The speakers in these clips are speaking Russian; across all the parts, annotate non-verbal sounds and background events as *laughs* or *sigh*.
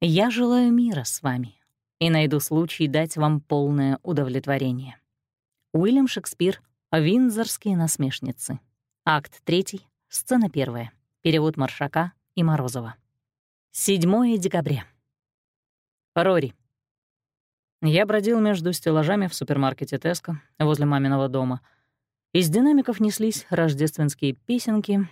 Я желаю мира с вами и найду случай дать вам полное удовлетворение. Уильям Шекспир «Виндзорские насмешницы». Акт 3, сцена 1. Перевод Маршака и Морозова. 7 декабря. Рори. Я бродил между стеллажами в супермаркете Теско возле маминого дома. Из динамиков неслись рождественские песенки.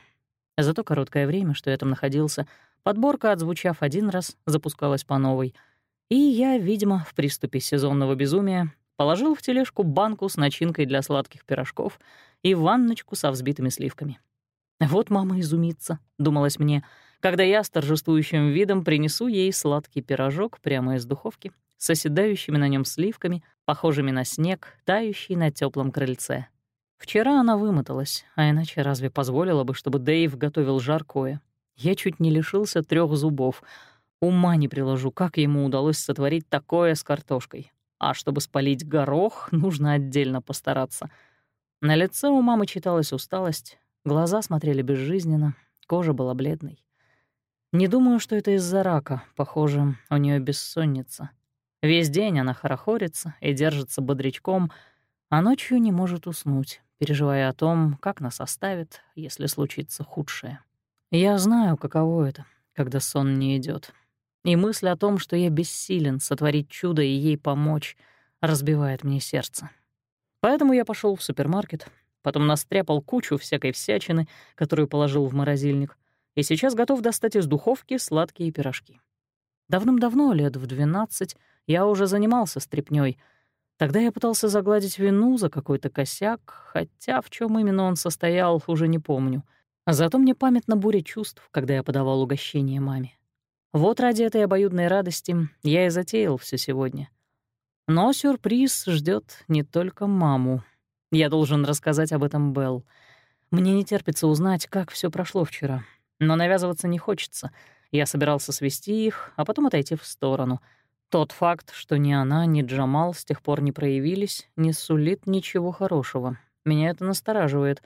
За то короткое время, что я там находился, подборка, отзвучав один раз, запускалась по новой — и я, видимо, в приступе сезонного безумия положил в тележку банку с начинкой для сладких пирожков и ванночку со взбитыми сливками. «Вот мама изумится», — думалось мне, когда я с торжествующим видом принесу ей сладкий пирожок прямо из духовки с оседающими на нем сливками, похожими на снег, тающий на теплом крыльце. Вчера она вымоталась, а иначе разве позволила бы, чтобы Дэйв готовил жаркое? Я чуть не лишился трех зубов — Ума не приложу, как ему удалось сотворить такое с картошкой. А чтобы спалить горох, *laughs* нужно отдельно постараться. На лице у мамы читалась усталость, глаза смотрели безжизненно, кожа была бледной. Не думаю, что это из-за рака. Похоже, у нее бессонница. Весь день она хорохорится и держится бодрячком, а ночью не может уснуть, переживая о том, как нас оставит, если случится худшее. Я знаю, каково это, когда сон не идет. И мысль о том, что я бессилен сотворить чудо и ей помочь, разбивает мне сердце. Поэтому я пошел в супермаркет, потом настряпал кучу всякой всячины, которую положил в морозильник, и сейчас готов достать из духовки сладкие пирожки. Давным-давно, лет в 12, я уже занимался стряпнёй. Тогда я пытался загладить вину за какой-то косяк, хотя в чем именно он состоял, уже не помню. Зато мне памятна буря чувств, когда я подавал угощение маме. Вот ради этой обоюдной радости я и затеял все сегодня. Но сюрприз ждет не только маму. Я должен рассказать об этом Белл. Мне не терпится узнать, как все прошло вчера. Но навязываться не хочется. Я собирался свести их, а потом отойти в сторону. Тот факт, что ни она, ни Джамал с тех пор не проявились, не сулит ничего хорошего. Меня это настораживает.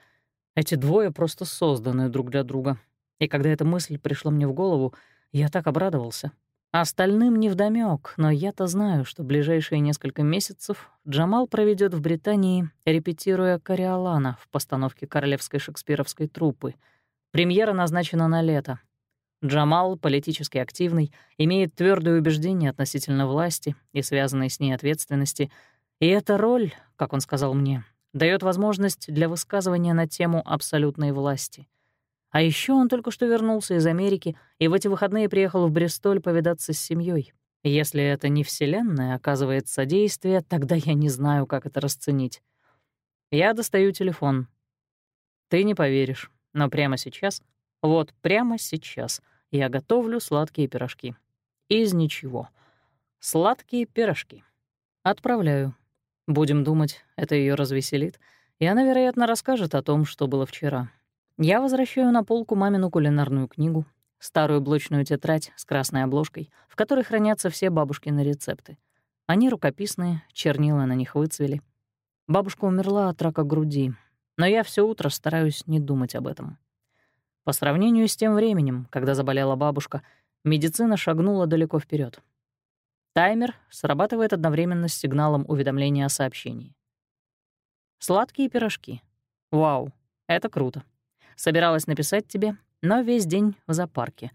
Эти двое просто созданы друг для друга. И когда эта мысль пришла мне в голову, я так обрадовался. Остальным невдомёк, но я-то знаю, что ближайшие несколько месяцев Джамал проведет в Британии, репетируя «Кориолана» в постановке королевской шекспировской труппы. Премьера назначена на лето. Джамал, политически активный, имеет твердое убеждение относительно власти и связанной с ней ответственности, и эта роль, как он сказал мне, дает возможность для высказывания на тему абсолютной власти — а еще он только что вернулся из Америки и в эти выходные приехал в Бристоль повидаться с семьей. Если это не Вселенная оказывает содействие, тогда я не знаю, как это расценить. Я достаю телефон. Ты не поверишь, но прямо сейчас, вот прямо сейчас, я готовлю сладкие пирожки. Из ничего. Сладкие пирожки. Отправляю. Будем думать, это ее развеселит, и она, вероятно, расскажет о том, что было вчера. Я возвращаю на полку мамину кулинарную книгу, старую блочную тетрадь с красной обложкой, в которой хранятся все бабушкины рецепты. Они рукописные, чернила на них выцвели. Бабушка умерла от рака груди, но я все утро стараюсь не думать об этом. По сравнению с тем временем, когда заболела бабушка, медицина шагнула далеко вперед. Таймер срабатывает одновременно с сигналом уведомления о сообщении. Сладкие пирожки. Вау, это круто. Собиралась написать тебе, но весь день в зоопарке.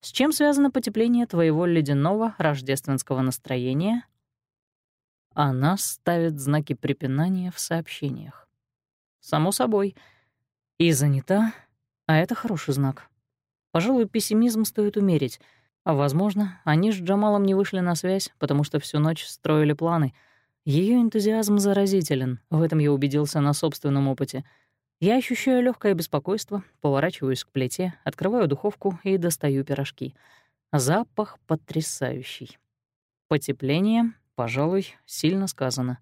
С чем связано потепление твоего ледяного рождественского настроения? Она ставит знаки препинания в сообщениях. Само собой. И занята, а это хороший знак. Пожалуй, пессимизм стоит умерить. А, возможно, они с Джамалом не вышли на связь, потому что всю ночь строили планы. Ее энтузиазм заразителен, в этом я убедился на собственном опыте — я ощущаю легкое беспокойство, поворачиваюсь к плите, открываю духовку и достаю пирожки. Запах потрясающий. Потепление, пожалуй, сильно сказано.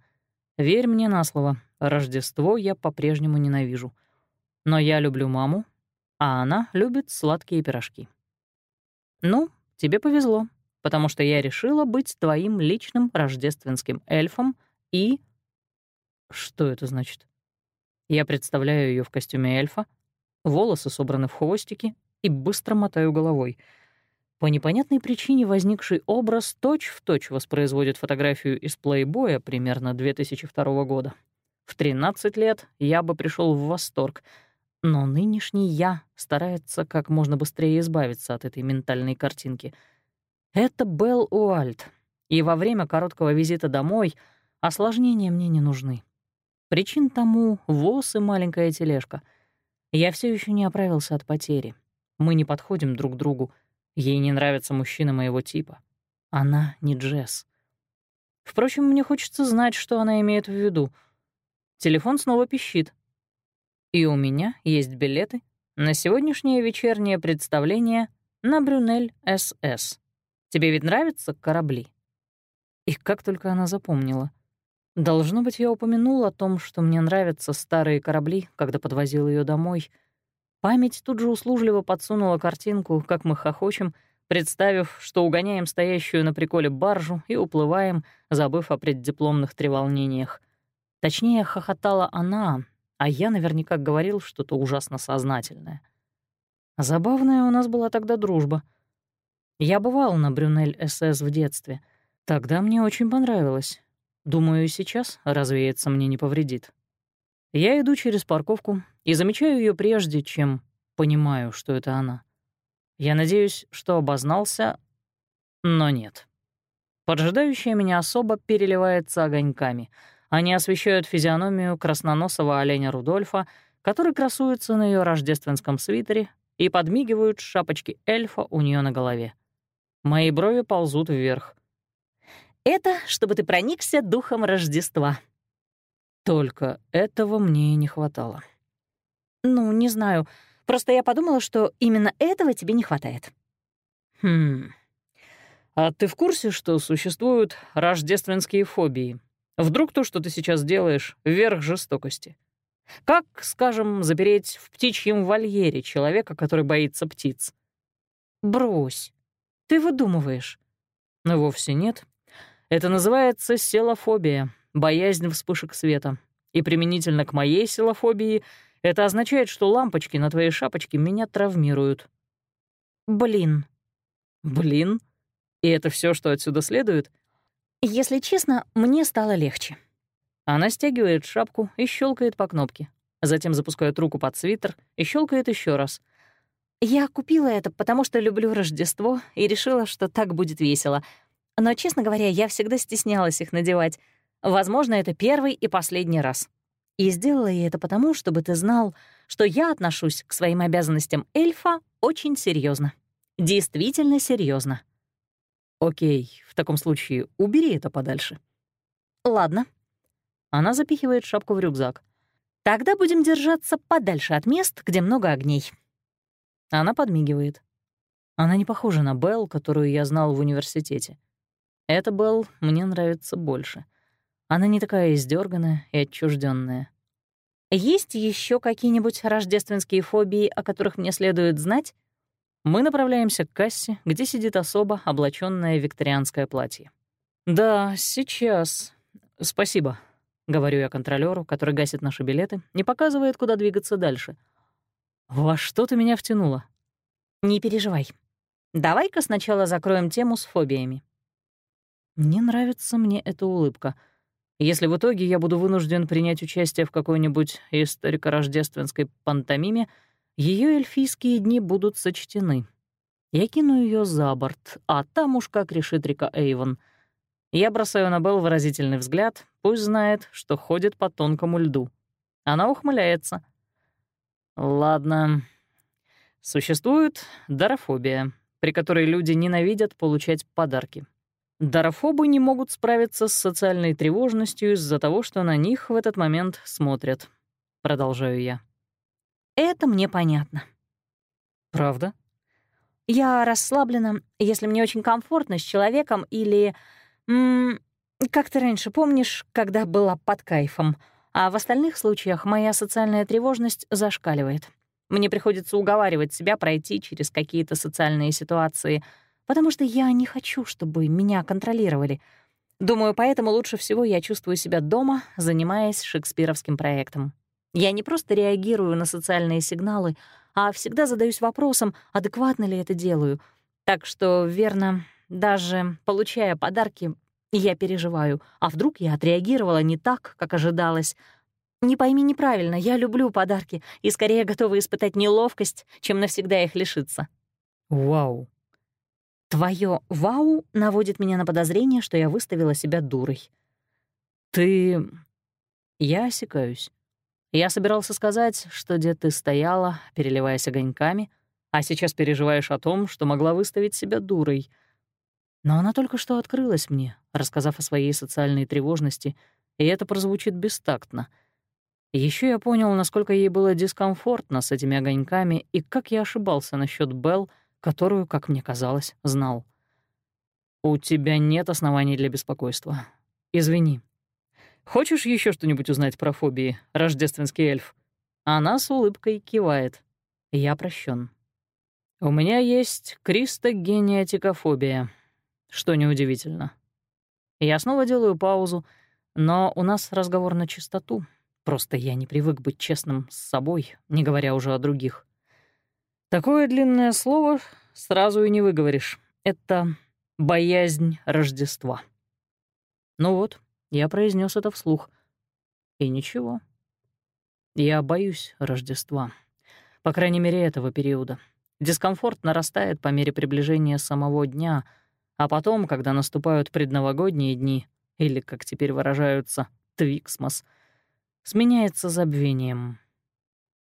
Верь мне на слово, Рождество я по-прежнему ненавижу. Но я люблю маму, а она любит сладкие пирожки. Ну, тебе повезло, потому что я решила быть твоим личным рождественским эльфом и... Что это значит? Я представляю ее в костюме эльфа, волосы собраны в хвостики и быстро мотаю головой. По непонятной причине возникший образ точь-в-точь воспроизводит фотографию из плейбоя примерно 2002 года. В 13 лет я бы пришел в восторг, но нынешний я старается как можно быстрее избавиться от этой ментальной картинки. Это Белл Уальт, и во время короткого визита домой осложнения мне не нужны. Причин тому — воз и маленькая тележка. Я все еще не оправился от потери. Мы не подходим друг другу. Ей не нравятся мужчины моего типа. Она не Джесс. Впрочем, мне хочется знать, что она имеет в виду. Телефон снова пищит. И у меня есть билеты на сегодняшнее вечернее представление на Брюнель СС. Тебе ведь нравятся корабли? И как только она запомнила. Должно быть, я упомянул о том, что мне нравятся старые корабли, когда подвозил ее домой. Память тут же услужливо подсунула картинку, как мы хохочем, представив, что угоняем стоящую на приколе баржу и уплываем, забыв о преддипломных треволнениях. Точнее, хохотала она, а я наверняка говорил что-то ужасно сознательное. Забавная у нас была тогда дружба. Я бывал на Брюнель СС в детстве. Тогда мне очень понравилось. Думаю, и сейчас развеяться мне не повредит. Я иду через парковку и замечаю ее прежде, чем понимаю, что это она. Я надеюсь, что обознался, но нет. Поджидающая меня особо переливается огоньками. Они освещают физиономию красноносого оленя Рудольфа, который красуется на ее рождественском свитере, и подмигивают шапочки эльфа у нее на голове. Мои брови ползут вверх. Это чтобы ты проникся духом Рождества». Только этого мне и не хватало. «Ну, не знаю. Просто я подумала, что именно этого тебе не хватает». «Хм. А ты в курсе, что существуют рождественские фобии? Вдруг то, что ты сейчас делаешь, — верх жестокости? Как, скажем, запереть в птичьем вольере человека, который боится птиц?» «Брось. Ты выдумываешь». «Ну, вовсе нет. Это называется селофобия, боязнь вспышек света. И применительно к моей селофобии это означает, что лампочки на твоей шапочке меня травмируют. Блин. Блин? И это все, что отсюда следует? Если честно, мне стало легче. Она стягивает шапку и щелкает по кнопке. Затем запускает руку под свитер и щелкает еще раз. Я купила это, потому что люблю Рождество и решила, что так будет весело — но, честно говоря, я всегда стеснялась их надевать. Возможно, это первый и последний раз. И сделала я это потому, чтобы ты знал, что я отношусь к своим обязанностям эльфа очень серьезно, Действительно серьезно. Окей, в таком случае убери это подальше. Ладно. Она запихивает шапку в рюкзак. Тогда будем держаться подальше от мест, где много огней. Она подмигивает. Она не похожа на Белл, которую я знал в университете. Эта Белл мне нравится больше. Она не такая издерганная и отчужденная. Есть еще какие-нибудь рождественские фобии, о которых мне следует знать? Мы направляемся к кассе, где сидит особа, облаченная викторианское платье. «Да, сейчас. Спасибо», — говорю я контролёру, который гасит наши билеты, не показывает, куда двигаться дальше. «Во что ты меня втянула?» «Не переживай. Давай-ка сначала закроем тему с фобиями. Не нравится мне эта улыбка. Если в итоге я буду вынужден принять участие в какой-нибудь историко-рождественской пантомиме, ее эльфийские дни будут сочтены. Я кину ее за борт, а там уж как решит река Эйвон. Я бросаю на Белл выразительный взгляд, пусть знает, что ходит по тонкому льду. Она ухмыляется. Ладно. Существует дарофобия, при которой люди ненавидят получать подарки. Дарофобы не могут справиться с социальной тревожностью из-за того, что на них в этот момент смотрят. Продолжаю я. Это мне понятно. Правда? Я расслаблена, если мне очень комфортно с человеком или... Как ты раньше помнишь, когда была под кайфом, а в остальных случаях моя социальная тревожность зашкаливает. Мне приходится уговаривать себя пройти через какие-то социальные ситуации — потому что я не хочу, чтобы меня контролировали. Думаю, поэтому лучше всего я чувствую себя дома, занимаясь шекспировским проектом. Я не просто реагирую на социальные сигналы, а всегда задаюсь вопросом, адекватно ли это делаю. Так что, верно, даже получая подарки, я переживаю. А вдруг я отреагировала не так, как ожидалось? Не пойми неправильно, я люблю подарки и скорее готова испытать неловкость, чем навсегда их лишиться. Вау. Твое «вау» наводит меня на подозрение, что я выставила себя дурой. Ты... Я осекаюсь. Я собирался сказать, что где ты стояла, переливаясь огоньками, а сейчас переживаешь о том, что могла выставить себя дурой. Но она только что открылась мне, рассказав о своей социальной тревожности, и это прозвучит бестактно. Еще я понял, насколько ей было дискомфортно с этими огоньками и как я ошибался насчет Белл, которую, как мне казалось, знал. «У тебя нет оснований для беспокойства. Извини. Хочешь еще что-нибудь узнать про фобии, рождественский эльф?» Она с улыбкой кивает. Я прощен. У меня есть кристогениатикофобия, что неудивительно. Я снова делаю паузу, но у нас разговор на чистоту. Просто я не привык быть честным с собой, не говоря уже о других. Такое длинное слово сразу и не выговоришь. Это боязнь Рождества. Ну вот, я произнес это вслух. И ничего. Я боюсь Рождества. По крайней мере, этого периода. Дискомфорт нарастает по мере приближения самого дня, а потом, когда наступают предновогодние дни, или, как теперь выражаются, Twixmas, сменяется забвением.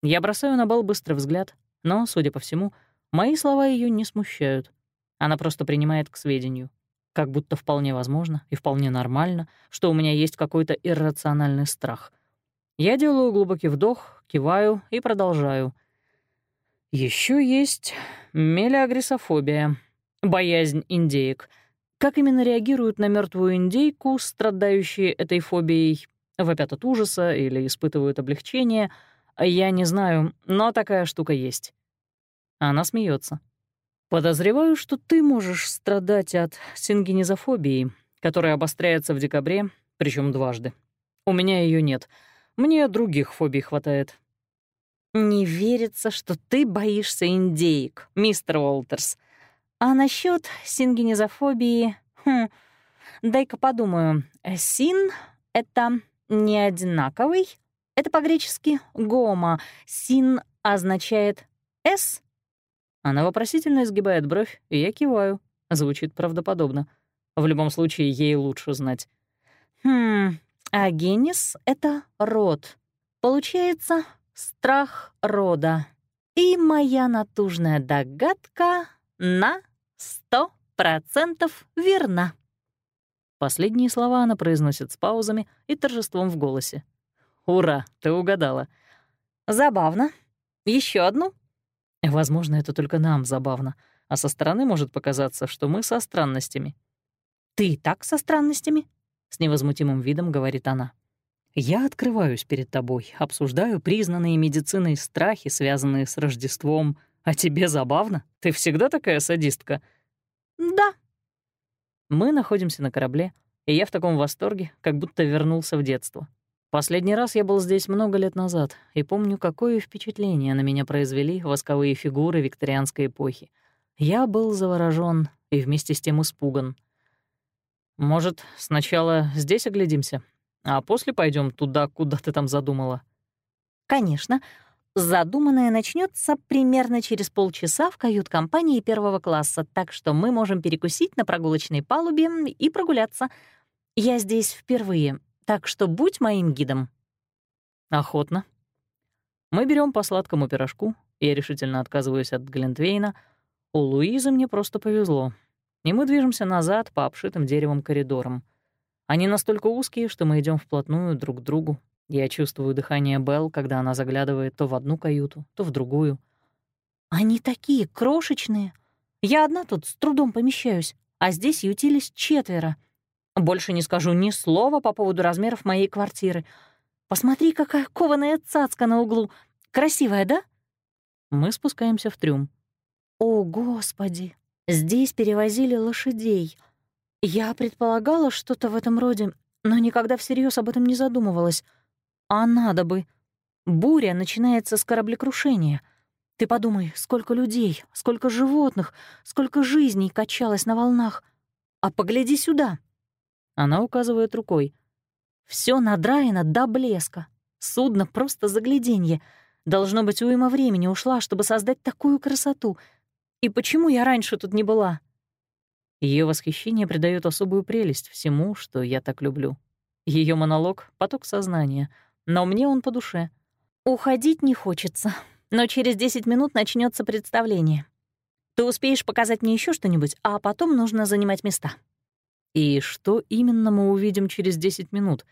Я бросаю на бал быстрый взгляд, но, судя по всему, мои слова ее не смущают. Она просто принимает к сведению. Как будто вполне возможно и вполне нормально, что у меня есть какой-то иррациональный страх. Я делаю глубокий вдох, киваю и продолжаю — еще есть мелиагрисофобия, боязнь индеек. Как именно реагируют на мертвую индейку, страдающие этой фобией, вопят от ужаса или испытывают облегчение, я не знаю, но такая штука есть. Она смеется. Подозреваю, что ты можешь страдать от сингенизофобии, которая обостряется в декабре, причем дважды. У меня ее нет. Мне других фобий хватает. «Не верится, что ты боишься индейк, мистер Уолтерс. А насчет сингенизофобии... Хм, дай-ка подумаю. Син — это не одинаковый. Это по-гречески «гома». Син означает «с». Она вопросительно изгибает бровь, и я киваю. Звучит правдоподобно. В любом случае, ей лучше знать. Хм, а генис — это род. Получается, страх рода. И моя натужная догадка на сто процентов верна. Последние слова она произносит с паузами и торжеством в голосе. «Ура, ты угадала!» «Забавно. Еще одну?» «Возможно, это только нам забавно, а со стороны может показаться, что мы со странностями». «Ты так со странностями?» — с невозмутимым видом говорит она. Я открываюсь перед тобой, обсуждаю признанные медициной страхи, связанные с Рождеством. А тебе забавно? Ты всегда такая садистка?» «Да». Мы находимся на корабле, и я в таком восторге, как будто вернулся в детство. Последний раз я был здесь много лет назад, и помню, какое впечатление на меня произвели восковые фигуры викторианской эпохи. Я был заворожён и вместе с тем испуган. «Может, сначала здесь оглядимся?» А после пойдем туда, куда ты там задумала. Конечно. Задуманное начнется примерно через полчаса в кают-компании первого класса, так что мы можем перекусить на прогулочной палубе и прогуляться. Я здесь впервые, так что будь моим гидом. Охотно. Мы берем по сладкому пирожку, я решительно отказываюсь от Глинтвейна. У Луизы мне просто повезло. И мы движемся назад по обшитым деревом коридорам. Они настолько узкие, что мы идем вплотную друг к другу. Я чувствую дыхание Белл, когда она заглядывает то в одну каюту, то в другую. «Они такие крошечные. Я одна тут с трудом помещаюсь, а здесь ютились четверо. Больше не скажу ни слова по поводу размеров моей квартиры. Посмотри, какая кованая цацка на углу. Красивая, да?» Мы спускаемся в трюм. «О, Господи! Здесь перевозили лошадей!» Я предполагала что-то в этом роде, но никогда всерьез об этом не задумывалась. А надо бы. Буря начинается с кораблекрушения. Ты подумай, сколько людей, сколько животных, сколько жизней качалось на волнах. А погляди сюда. Она указывает рукой. Все надраено до блеска. Судно просто загляденье. Должно быть, уйма времени ушла, чтобы создать такую красоту. И почему я раньше тут не была? Ее восхищение придает особую прелесть всему, что я так люблю. Ее монолог — поток сознания, но мне он по душе. Уходить не хочется, но через 10 минут начнется представление. Ты успеешь показать мне еще что-нибудь, а потом нужно занимать места. И что именно мы увидим через 10 минут?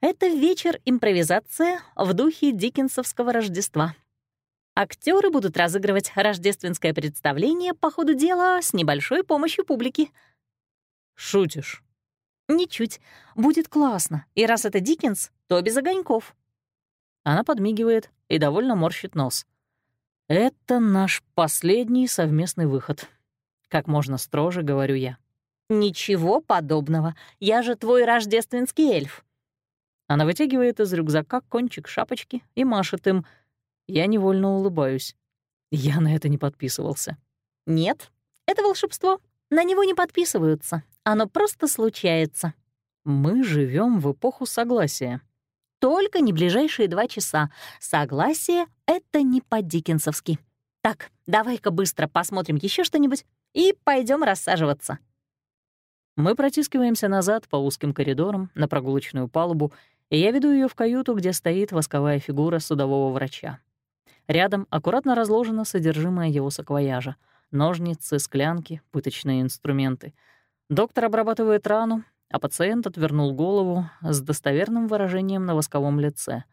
Это вечер-импровизация в духе диккенсовского Рождества. Актеры будут разыгрывать рождественское представление по ходу дела с небольшой помощью публики. Шутишь? Ничуть. Будет классно. И раз это Диккенс, то без огоньков. Она подмигивает и довольно морщит нос. «Это наш последний совместный выход», — как можно строже говорю я. «Ничего подобного. Я же твой рождественский эльф». Она вытягивает из рюкзака кончик шапочки и машет им. Я невольно улыбаюсь. Я на это не подписывался. «Нет, это волшебство. На него не подписываются. Оно просто случается». Мы живем в эпоху согласия. Только не ближайшие два часа. Согласие — это не по-дикенсовски. Так, давай-ка быстро посмотрим еще что-нибудь и пойдем рассаживаться. Мы протискиваемся назад по узким коридорам на прогулочную палубу, и я веду ее в каюту, где стоит восковая фигура судового врача. Рядом аккуратно разложено содержимое его саквояжа — ножницы, склянки, пыточные инструменты. Доктор обрабатывает рану, а пациент отвернул голову с достоверным выражением на восковом лице.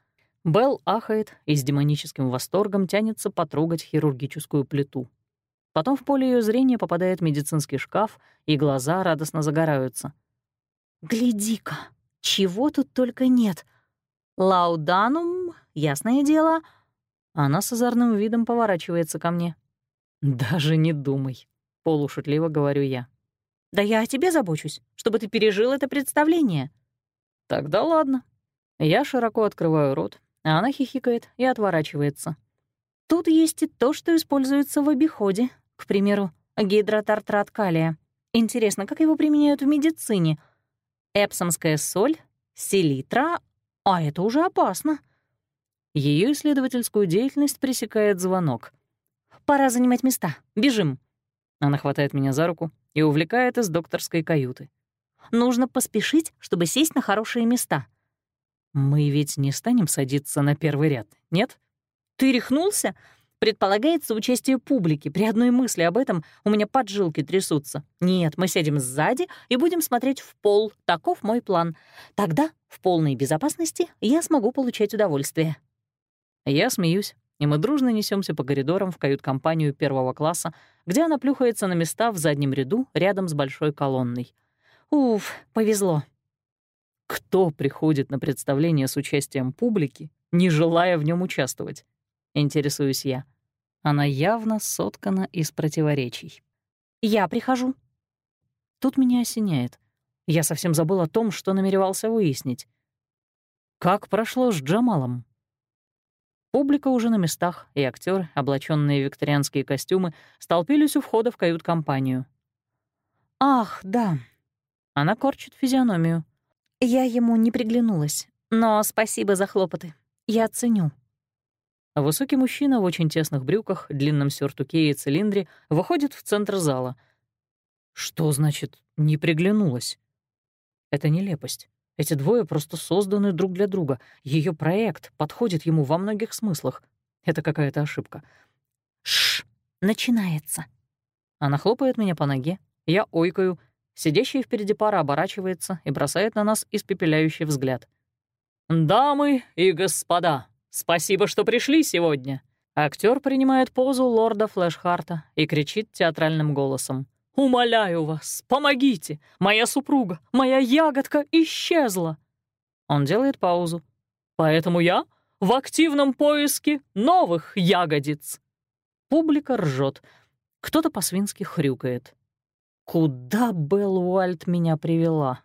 Белл ахает и с демоническим восторгом тянется потрогать хирургическую плиту. Потом в поле ее зрения попадает медицинский шкаф, и глаза радостно загораются. «Гляди-ка, чего тут только нет! Лауданум, ясное дело!» Она с озорным видом поворачивается ко мне. «Даже не думай», — полушутливо говорю я. Да я о тебе забочусь, чтобы ты пережил это представление». «Тогда ладно». Я широко открываю рот, а она хихикает и отворачивается. Тут есть и то, что используется в обиходе. К примеру, гидротартрат калия. Интересно, как его применяют в медицине? Эпсомская соль, селитра, а это уже опасно. Ее исследовательскую деятельность пресекает звонок. «Пора занимать места. Бежим». Она хватает меня за руку и увлекает из докторской каюты. «Нужно поспешить, чтобы сесть на хорошие места». «Мы ведь не станем садиться на первый ряд, нет?» «Ты рехнулся?» Предполагается участие публики. При одной мысли об этом у меня поджилки трясутся. Нет, мы сядем сзади и будем смотреть в пол. Таков мой план. Тогда, в полной безопасности, я смогу получать удовольствие. Я смеюсь, и мы дружно несемся по коридорам в кают-компанию первого класса, где она плюхается на места в заднем ряду рядом с большой колонной. Уф, повезло. Кто приходит на представление с участием публики, не желая в нем участвовать? Интересуюсь я. Она явно соткана из противоречий. Я прихожу. Тут меня осеняет. Я совсем забыл о том, что намеревался выяснить. Как прошло с Джамалом? Публика уже на местах, и актеры, облаченные в викторианские костюмы, столпились у входа в кают-компанию. «Ах, да». Она корчит физиономию. «Я ему не приглянулась, но спасибо за хлопоты. Я ценю». Высокий мужчина в очень тесных брюках, длинном сюртуке и цилиндре выходит в центр зала. Что значит «не приглянулась»? Это нелепость. Эти двое просто созданы друг для друга. Ее проект подходит ему во многих смыслах. Это какая-то ошибка. Шш, начинается. Она хлопает меня по ноге. Я ойкаю. Сидящая впереди пара оборачивается и бросает на нас испепеляющий взгляд. «Дамы и господа, спасибо, что пришли сегодня!» Актер принимает позу лорда Флэшхарта и кричит театральным голосом. «Умоляю вас, помогите! Моя супруга, моя ягодка исчезла!» Он делает паузу. «Поэтому я в активном поиске новых ягодиц!» Публика ржет. Кто-то по-свински хрюкает. «Куда Белл Уальт меня привела?»